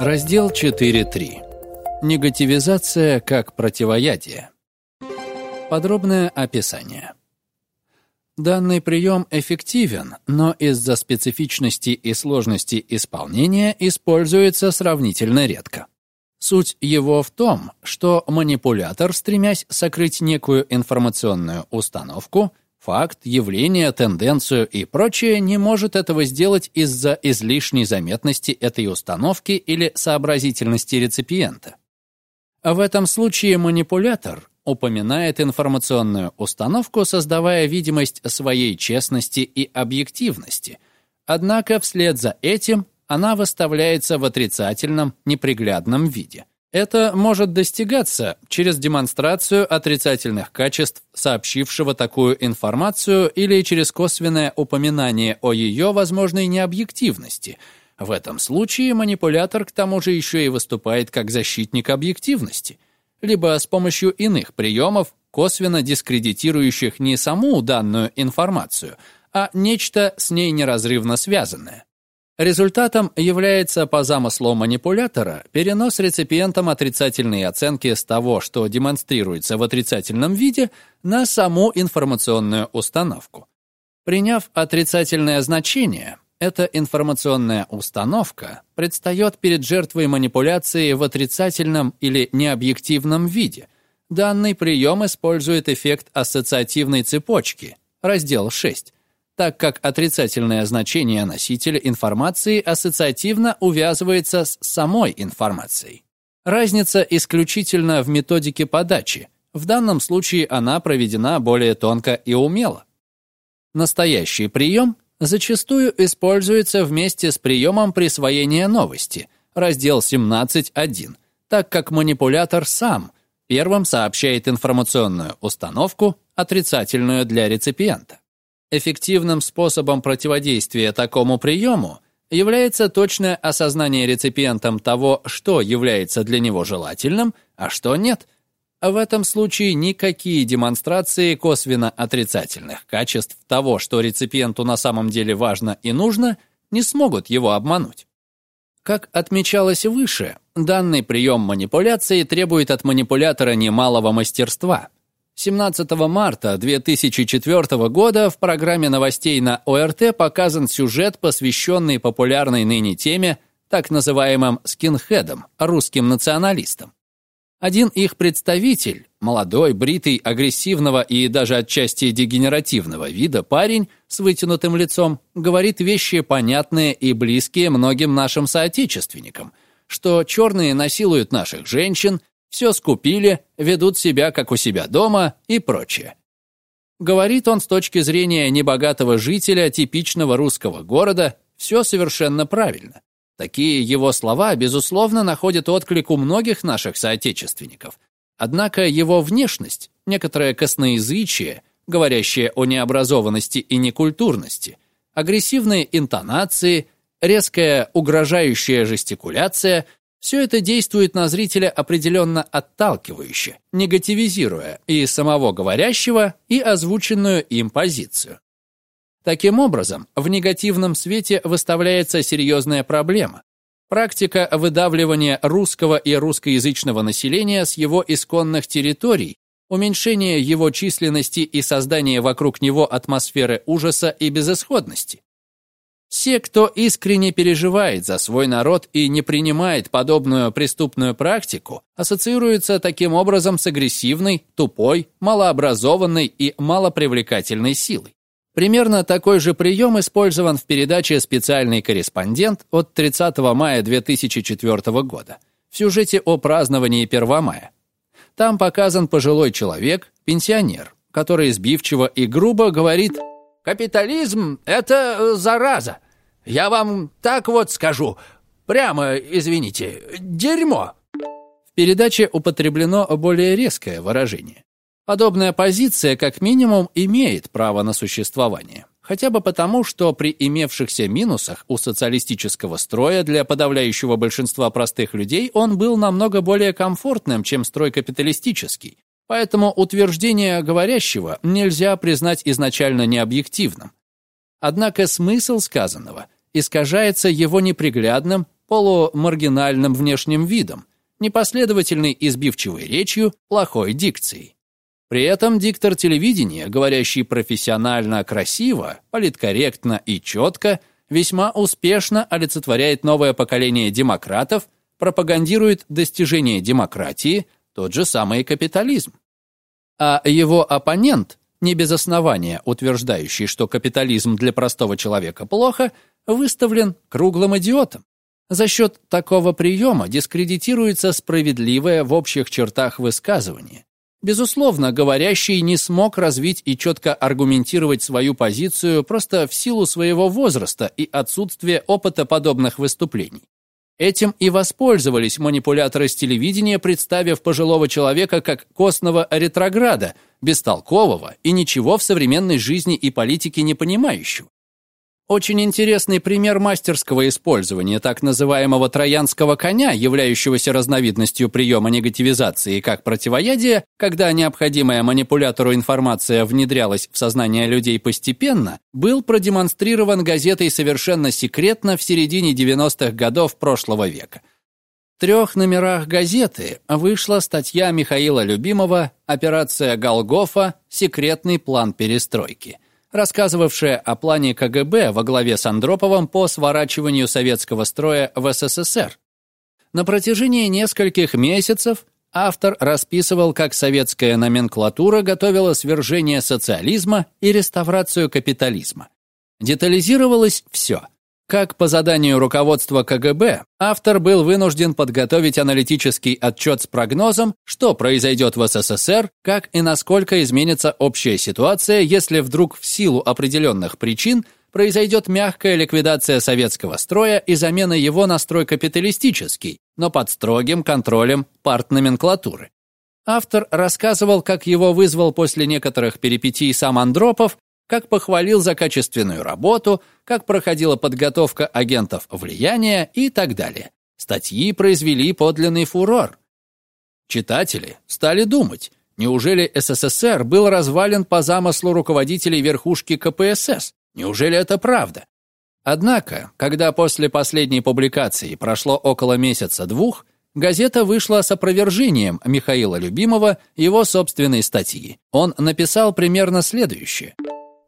Раздел 4.3. Негативизация как противоядие. Подробное описание. Данный прием эффективен, но из-за специфичности и сложности исполнения используется сравнительно редко. Суть его в том, что манипулятор, стремясь сокрыть некую информационную установку, факт, явление, тенденцию и прочее, не может этого сделать из-за излишней заметности этой установки или сообразительности реципиента. В этом случае манипулятор упоминает информационную установку, создавая видимость своей честности и объективности. Однако вслед за этим она выставляется в отрицательном, неприглядном виде. Это может достигаться через демонстрацию отрицательных качеств сообщившего такую информацию или через косвенное упоминание о ее возможной необъективности. В этом случае манипулятор к тому же еще и выступает как защитник объективности, либо с помощью иных приемов, косвенно дискредитирующих не саму данную информацию, а нечто с ней неразрывно связанное. Результатом является по замыслу манипулятора перенос реципиентом отрицательной оценки с того, что демонстрируется в отрицательном виде, на саму информационную установку. Приняв отрицательное значение, эта информационная установка предстает перед жертвой манипуляции в отрицательном или необъективном виде. Данный прием использует эффект ассоциативной цепочки, раздел 6, так как отрицательное значение носителя информации ассоциативно увязывается с самой информацией. Разница исключительно в методике подачи. В данном случае она проведена более тонко и умело. Настоящий прием зачастую используется вместе с приемом присвоения новости, раздел 17.1, так как манипулятор сам первым сообщает информационную установку, отрицательную для реципиента. Эффективным способом противодействия такому приему является точное осознание реципиентом того, что является для него желательным, а что нет. В этом случае никакие демонстрации косвенно отрицательных качеств того, что реципиенту на самом деле важно и нужно, не смогут его обмануть. Как отмечалось выше, данный прием манипуляции требует от манипулятора немалого мастерства – 17 марта 2004 года в программе новостей на ОРТ показан сюжет, посвященный популярной ныне теме, так называемым скинхедам, русским националистам. Один их представитель, молодой, бритый, агрессивного и даже отчасти дегенеративного вида парень с вытянутым лицом, говорит вещи понятные и близкие многим нашим соотечественникам, что черные насилуют наших женщин, все скупили, ведут себя как у себя дома и прочее. Говорит он с точки зрения небогатого жителя типичного русского города, все совершенно правильно. Такие его слова, безусловно, находят отклик у многих наших соотечественников. Однако его внешность, некоторое косноязычие, говорящее о необразованности и некультурности, агрессивные интонации, резкая угрожающая жестикуляция все это действует на зрителя определенно отталкивающе, негативизируя и самого говорящего, и озвученную им позицию. Таким образом, в негативном свете выставляется серьезная проблема. Практика выдавливания русского и русскоязычного населения с его исконных территорий, уменьшение его численности и создание вокруг него атмосферы ужаса и безысходности. Все, кто искренне переживает за свой народ и не принимает подобную преступную практику, ассоциируются таким образом с агрессивной, тупой, малообразованной и малопривлекательной силой. Примерно такой же прием использован в передаче «Специальный корреспондент» от 30 мая 2004 года в сюжете о праздновании 1 мая. Там показан пожилой человек, пенсионер, который сбивчиво и грубо говорит Капитализм — это э, зараза. Я вам так вот скажу. Прямо, извините, дерьмо. В передаче употреблено более резкое выражение. Подобная позиция, как минимум, имеет право на существование. Хотя бы потому, что при имевшихся минусах у социалистического строя для подавляющего большинства простых людей он был намного более комфортным, чем строй капиталистический, Поэтому утверждение говорящего нельзя признать изначально необъективным. Однако смысл сказанного искажается его неприглядным, полумаргинальным внешним видом, непоследовательной избивчивой речью, плохой дикцией. При этом диктор телевидения, говорящий профессионально, красиво, политкорректно и четко, весьма успешно олицетворяет новое поколение демократов, пропагандирует достижение демократии, тот же самый капитализм. А его оппонент, не без основания утверждающий, что капитализм для простого человека плохо, выставлен круглым идиотом. За счет такого приема дискредитируется справедливое в общих чертах высказывание. Безусловно, говорящий не смог развить и четко аргументировать свою позицию просто в силу своего возраста и отсутствия опыта подобных выступлений. Этим и воспользовались манипуляторы с телевидения, представив пожилого человека как костного ретрограда, бестолкового и ничего в современной жизни и политике не понимающего. Очень интересный пример мастерского использования так называемого троянского коня, являющегося разновидностью приема негативизации как противоядия, когда необходимая манипулятору информация внедрялась в сознание людей постепенно, был продемонстрирован газетой совершенно секретно в середине 90-х годов прошлого века. В трех номерах газеты вышла статья Михаила Любимова «Операция Голгофа. Секретный план перестройки» рассказывавшая о плане КГБ во главе с Андроповым по сворачиванию советского строя в СССР. На протяжении нескольких месяцев автор расписывал, как советская номенклатура готовила свержение социализма и реставрацию капитализма. Детализировалось все как по заданию руководства КГБ автор был вынужден подготовить аналитический отчет с прогнозом, что произойдет в СССР, как и насколько изменится общая ситуация, если вдруг в силу определенных причин произойдет мягкая ликвидация советского строя и замена его на строй капиталистический, но под строгим контролем партноменклатуры. Автор рассказывал, как его вызвал после некоторых перипетий сам Андропов как похвалил за качественную работу, как проходила подготовка агентов влияния и так далее. Статьи произвели подлинный фурор. Читатели стали думать, неужели СССР был развален по замыслу руководителей верхушки КПСС? Неужели это правда? Однако, когда после последней публикации прошло около месяца-двух, газета вышла с опровержением Михаила Любимова его собственной статьи. Он написал примерно следующее –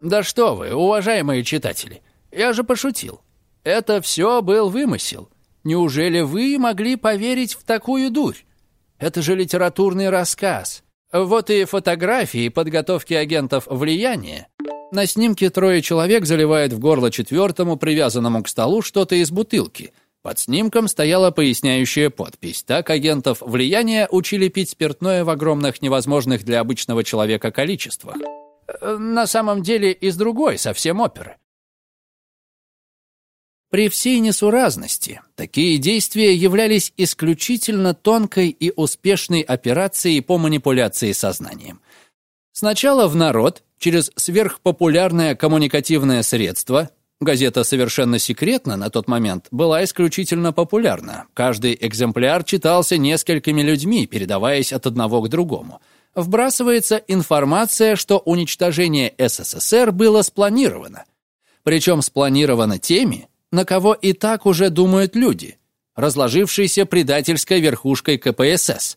да что вы, уважаемые читатели, я же пошутил. Это все был вымысел. Неужели вы могли поверить в такую дурь? Это же литературный рассказ. Вот и фотографии подготовки агентов влияния. На снимке трое человек заливает в горло четвертому, привязанному к столу, что-то из бутылки. Под снимком стояла поясняющая подпись. Так агентов влияния учили пить спиртное в огромных невозможных для обычного человека количествах. На самом деле из другой совсем оперы. При всей несуразности такие действия являлись исключительно тонкой и успешной операцией по манипуляции сознанием. Сначала в народ, через сверхпопулярное коммуникативное средство, газета совершенно секретно на тот момент была исключительно популярна. Каждый экземпляр читался несколькими людьми, передаваясь от одного к другому – вбрасывается информация, что уничтожение СССР было спланировано. Причем спланировано теми, на кого и так уже думают люди, разложившейся предательской верхушкой КПСС.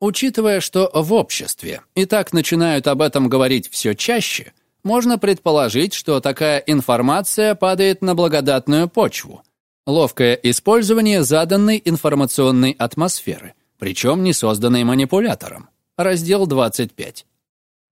Учитывая, что в обществе и так начинают об этом говорить все чаще, можно предположить, что такая информация падает на благодатную почву. Ловкое использование заданной информационной атмосферы, причем не созданной манипулятором раздел 25.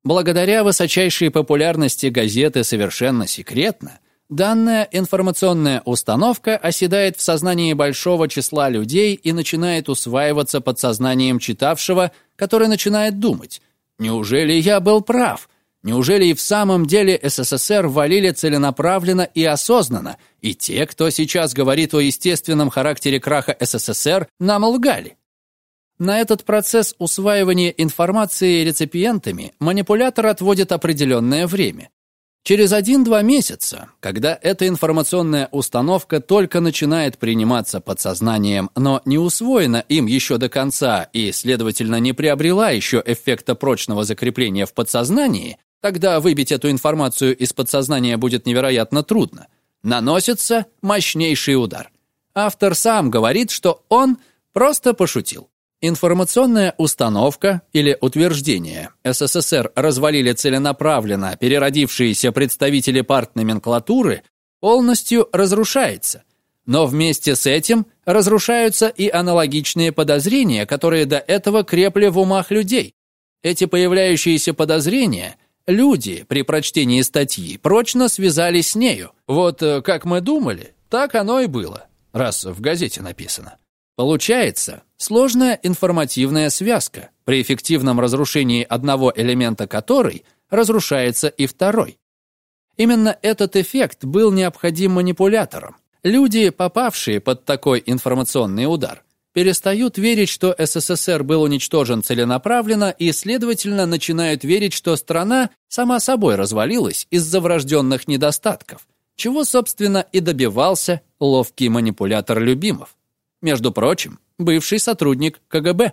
Благодаря высочайшей популярности газеты «Совершенно секретно», данная информационная установка оседает в сознании большого числа людей и начинает усваиваться подсознанием читавшего, который начинает думать, «Неужели я был прав?» Неужели и в самом деле СССР валили целенаправленно и осознанно, и те, кто сейчас говорит о естественном характере краха СССР, нам лгали? На этот процесс усваивания информации реципиентами манипулятор отводит определенное время. Через 1-2 месяца, когда эта информационная установка только начинает приниматься подсознанием, но не усвоена им еще до конца и, следовательно, не приобрела еще эффекта прочного закрепления в подсознании, тогда выбить эту информацию из подсознания будет невероятно трудно, наносится мощнейший удар. Автор сам говорит, что он просто пошутил. Информационная установка или утверждение СССР развалили целенаправленно переродившиеся представители партноменклатуры полностью разрушается. Но вместе с этим разрушаются и аналогичные подозрения, которые до этого крепли в умах людей. Эти появляющиеся подозрения люди при прочтении статьи прочно связались с нею. Вот э, как мы думали, так оно и было, раз в газете написано. Получается сложная информативная связка, при эффективном разрушении одного элемента которой разрушается и второй. Именно этот эффект был необходим манипуляторам. Люди, попавшие под такой информационный удар, перестают верить, что СССР был уничтожен целенаправленно и, следовательно, начинают верить, что страна сама собой развалилась из-за врожденных недостатков, чего, собственно, и добивался ловкий манипулятор Любимов. Между прочим, бывший сотрудник КГБ.